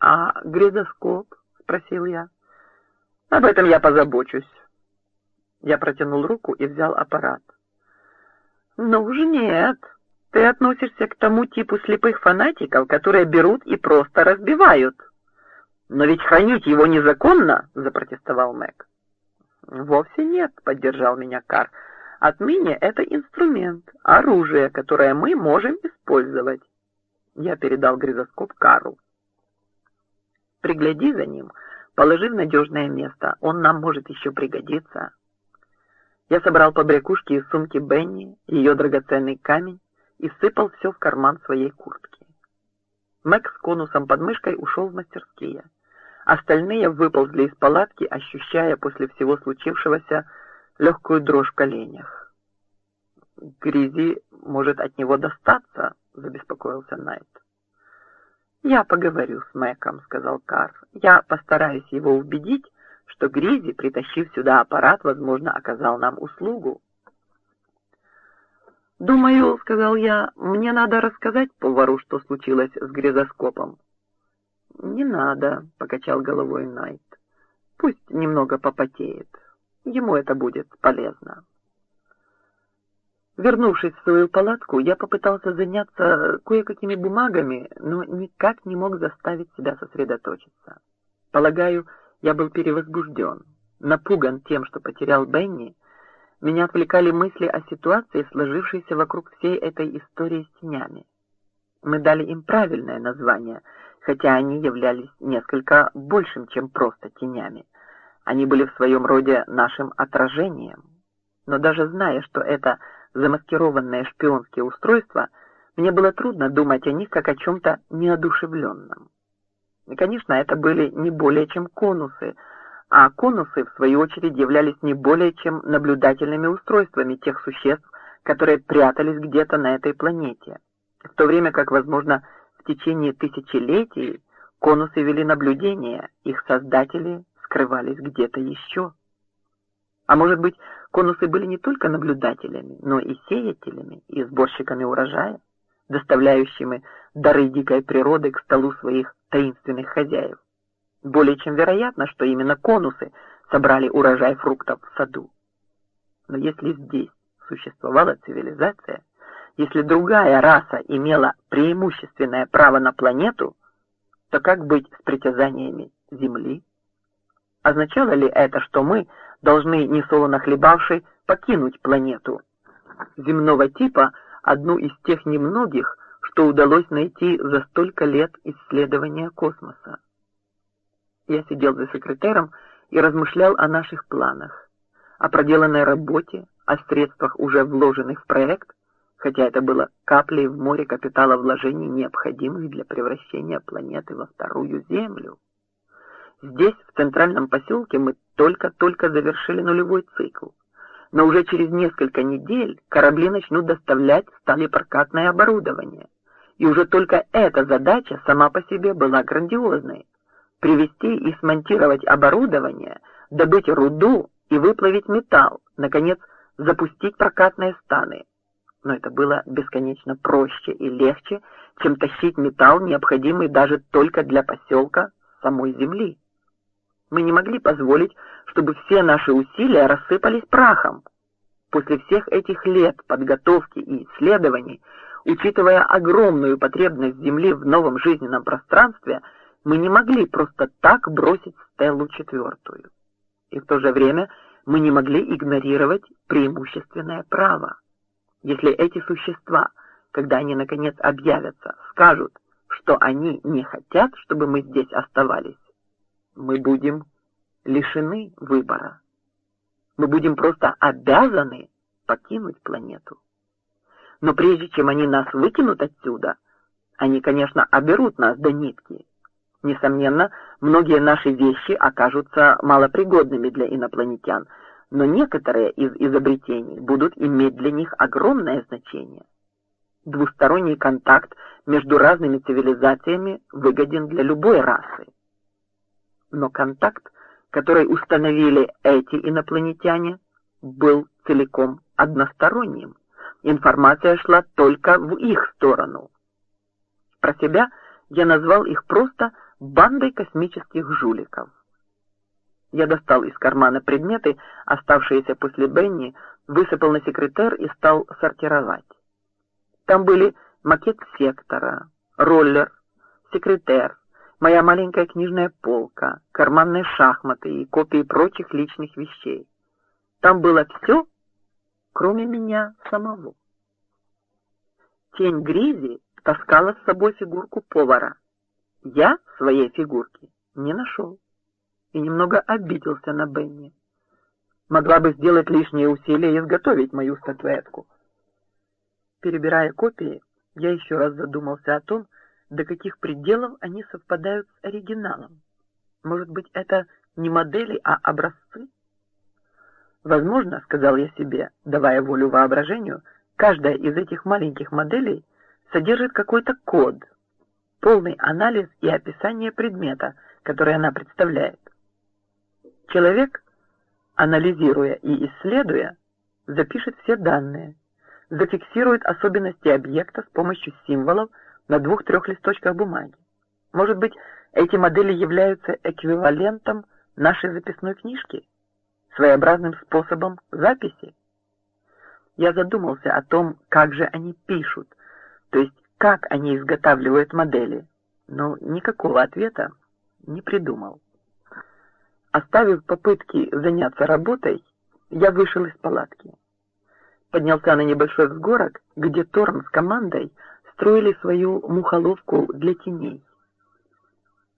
«А гридоскоп?» — спросил я. «Об этом я позабочусь». Я протянул руку и взял аппарат. «Ну уж нет. Ты относишься к тому типу слепых фанатиков, которые берут и просто разбивают». «Но ведь хранить его незаконно!» — запротестовал Мэг. «Вовсе нет», — поддержал меня Кар. «Отныне это инструмент, оружие, которое мы можем использовать». Я передал гризоскоп Кару. «Пригляди за ним, положи в надежное место, он нам может еще пригодиться». Я собрал побрякушки из сумки Бенни, ее драгоценный камень, и сыпал все в карман своей куртки. Мэг с конусом под мышкой ушел в мастерские. Остальные выползли из палатки, ощущая после всего случившегося легкую дрожь в коленях. «Гризи может от него достаться», — забеспокоился Найт. «Я поговорю с Мэком», — сказал Кар. «Я постараюсь его убедить, что Гризи, притащив сюда аппарат, возможно, оказал нам услугу». «Думаю», — сказал я, — «мне надо рассказать повару, что случилось с гризоскопом. «Не надо», — покачал головой Найт. «Пусть немного попотеет. Ему это будет полезно». Вернувшись в свою палатку, я попытался заняться кое-какими бумагами, но никак не мог заставить себя сосредоточиться. Полагаю, я был перевозбужден, напуган тем, что потерял Бенни. Меня отвлекали мысли о ситуации, сложившейся вокруг всей этой истории с тенями. Мы дали им правильное название — хотя они являлись несколько большим, чем просто тенями. Они были в своем роде нашим отражением. Но даже зная, что это замаскированное шпионские устройства, мне было трудно думать о них как о чем-то неодушевленном. И, конечно, это были не более чем конусы, а конусы, в свою очередь, являлись не более чем наблюдательными устройствами тех существ, которые прятались где-то на этой планете, в то время как, возможно, течение тысячелетий конусы вели наблюдение, их создатели скрывались где-то еще. А может быть, конусы были не только наблюдателями, но и сеятелями, и сборщиками урожая, доставляющими дары дикой природы к столу своих таинственных хозяев. Более чем вероятно, что именно конусы собрали урожай фруктов в саду. Но если здесь существовала цивилизация, если другая раса имела преимущественное право на планету, то как быть с притязаниями Земли? Означало ли это, что мы должны, несолоно хлебавши, покинуть планету? Земного типа одну из тех немногих, что удалось найти за столько лет исследования космоса. Я сидел за секретером и размышлял о наших планах, о проделанной работе, о средствах, уже вложенных в проект, хотя это было каплей в море капитала вложений, необходимых для превращения планеты во вторую Землю. Здесь, в центральном поселке, мы только-только завершили нулевой цикл, но уже через несколько недель корабли начнут доставлять сталепрокатное оборудование, и уже только эта задача сама по себе была грандиозной — привести и смонтировать оборудование, добыть руду и выплавить металл, наконец, запустить прокатные станы — но это было бесконечно проще и легче, чем тащить металл, необходимый даже только для поселка самой земли. Мы не могли позволить, чтобы все наши усилия рассыпались прахом. После всех этих лет подготовки и исследований, учитывая огромную потребность Земли в новом жизненном пространстве, мы не могли просто так бросить Стеллу четвертую. И в то же время мы не могли игнорировать преимущественное право. Если эти существа, когда они наконец объявятся, скажут, что они не хотят, чтобы мы здесь оставались, мы будем лишены выбора. Мы будем просто обязаны покинуть планету. Но прежде чем они нас выкинут отсюда, они, конечно, оберут нас до нитки. Несомненно, многие наши вещи окажутся малопригодными для инопланетян, но некоторые из изобретений будут иметь для них огромное значение. Двусторонний контакт между разными цивилизациями выгоден для любой расы. Но контакт, который установили эти инопланетяне, был целиком односторонним. Информация шла только в их сторону. Про себя я назвал их просто бандой космических жуликов. Я достал из кармана предметы, оставшиеся после Бенни, высыпал на секретер и стал сортировать. Там были макет сектора, роллер, секретер, моя маленькая книжная полка, карманные шахматы и копии прочих личных вещей. Там было все, кроме меня самого. Тень Гризи таскала с собой фигурку повара. Я своей фигурки не нашел и немного обиделся на Бенни. Могла бы сделать лишние усилия и изготовить мою статуэтку. Перебирая копии, я еще раз задумался о том, до каких пределов они совпадают с оригиналом. Может быть, это не модели, а образцы? Возможно, сказал я себе, давая волю воображению, каждая из этих маленьких моделей содержит какой-то код, полный анализ и описание предмета, который она представляет. Человек, анализируя и исследуя, запишет все данные, зафиксирует особенности объекта с помощью символов на двух-трех листочках бумаги. Может быть, эти модели являются эквивалентом нашей записной книжки, своеобразным способом записи? Я задумался о том, как же они пишут, то есть как они изготавливают модели, но никакого ответа не придумал. Оставив попытки заняться работой, я вышел из палатки. Поднялся на небольшой взгорок, где Торн с командой строили свою мухоловку для теней.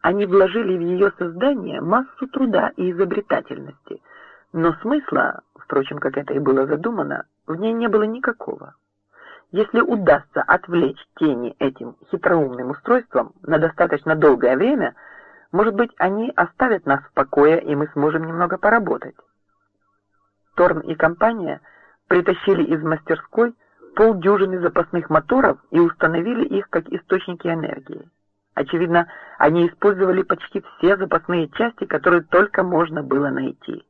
Они вложили в ее создание массу труда и изобретательности, но смысла, впрочем, как это и было задумано, в ней не было никакого. Если удастся отвлечь тени этим хитроумным устройством на достаточно долгое время, может быть, они оставят нас в покое, и мы сможем немного поработать. Торн и компания притащили из мастерской полдюжины запасных моторов и установили их как источники энергии. Очевидно, они использовали почти все запасные части, которые только можно было найти.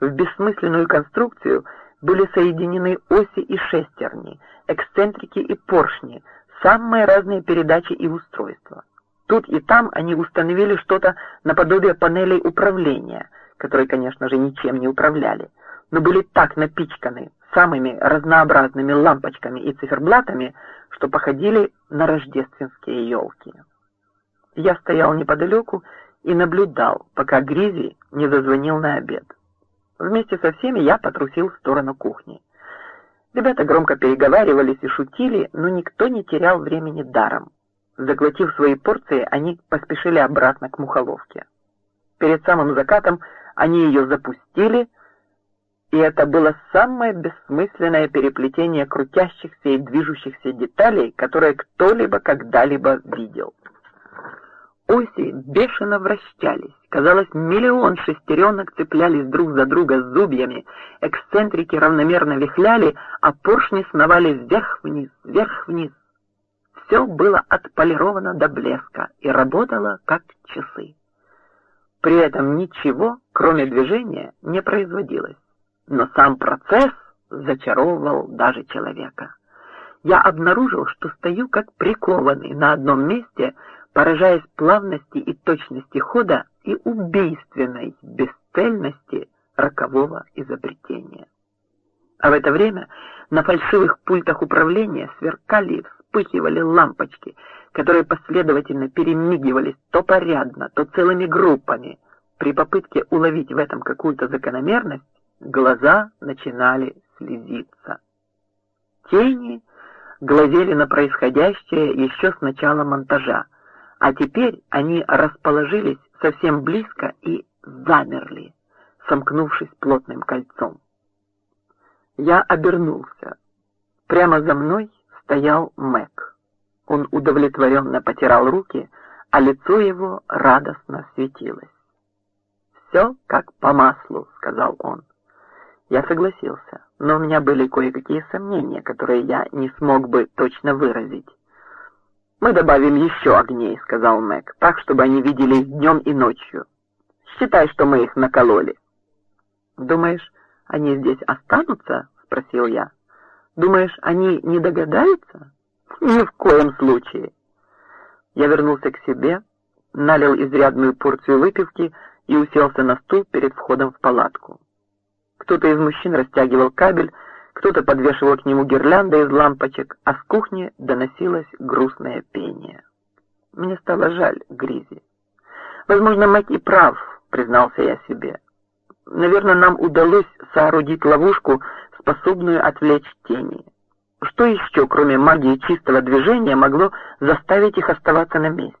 В бессмысленную конструкцию были соединены оси и шестерни, эксцентрики и поршни, самые разные передачи и устройства. Тут и там они установили что-то наподобие панелей управления, которые, конечно же, ничем не управляли, но были так напичканы самыми разнообразными лампочками и циферблатами, что походили на рождественские елки. Я стоял неподалеку и наблюдал, пока Гризи не зазвонил на обед. Вместе со всеми я потрусил в сторону кухни. Ребята громко переговаривались и шутили, но никто не терял времени даром. Заглотив свои порции, они поспешили обратно к мухоловке. Перед самым закатом они ее запустили, и это было самое бессмысленное переплетение крутящихся и движущихся деталей, которое кто-либо когда-либо видел. Оси бешено вращались. Казалось, миллион шестеренок цеплялись друг за друга зубьями, эксцентрики равномерно вихляли, а поршни сновали вверх-вниз, вверх-вниз. Все было отполировано до блеска и работало как часы. При этом ничего, кроме движения, не производилось. Но сам процесс зачаровывал даже человека. Я обнаружил, что стою как прикованный на одном месте, поражаясь плавности и точности хода и убийственной бесцельности рокового изобретения. А в это время на фальшивых пультах управления сверкали и вспыхивали лампочки, которые последовательно перемигивались то порядно, то целыми группами. При попытке уловить в этом какую-то закономерность, глаза начинали слезиться. Тени глазели на происходящее еще с начала монтажа, а теперь они расположились совсем близко и замерли, сомкнувшись плотным кольцом. Я обернулся. Прямо за мной стоял Мэг. Он удовлетворенно потирал руки, а лицо его радостно светилось. «Все как по маслу», — сказал он. Я согласился, но у меня были кое-какие сомнения, которые я не смог бы точно выразить. «Мы добавим еще огней», — сказал Мэг, — «так, чтобы они виделись днем и ночью. Считай, что мы их накололи». «Думаешь, они здесь останутся?» — спросил я. «Думаешь, они не догадаются?» «Ни в коем случае». Я вернулся к себе, налил изрядную порцию выпивки и уселся на стул перед входом в палатку. Кто-то из мужчин растягивал кабель, кто-то подвешивал к нему гирлянды из лампочек, а с кухни доносилось грустное пение. Мне стало жаль Гризи. Возможно, Мэг и прав, признался я себе. Наверное, нам удалось соорудить ловушку, способную отвлечь тени. Что еще, кроме магии чистого движения, могло заставить их оставаться на месте?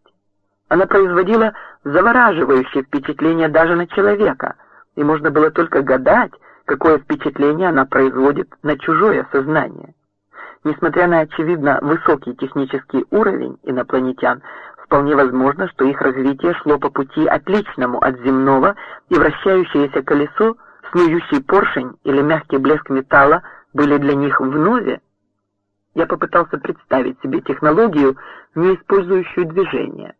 Она производила завораживающее впечатление даже на человека, и можно было только гадать, какое впечатление она производит на чужое сознание. Несмотря на очевидно высокий технический уровень инопланетян, вполне возможно, что их развитие шло по пути отличному от земного, и вращающееся колесо, снующий поршень или мягкий блеск металла были для них вновь. Я попытался представить себе технологию, не использующую движение.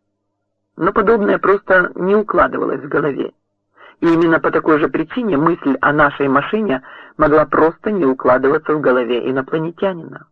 Но подобное просто не укладывалось в голове. И именно по такой же причине мысль о нашей машине могла просто не укладываться в голове инопланетянина.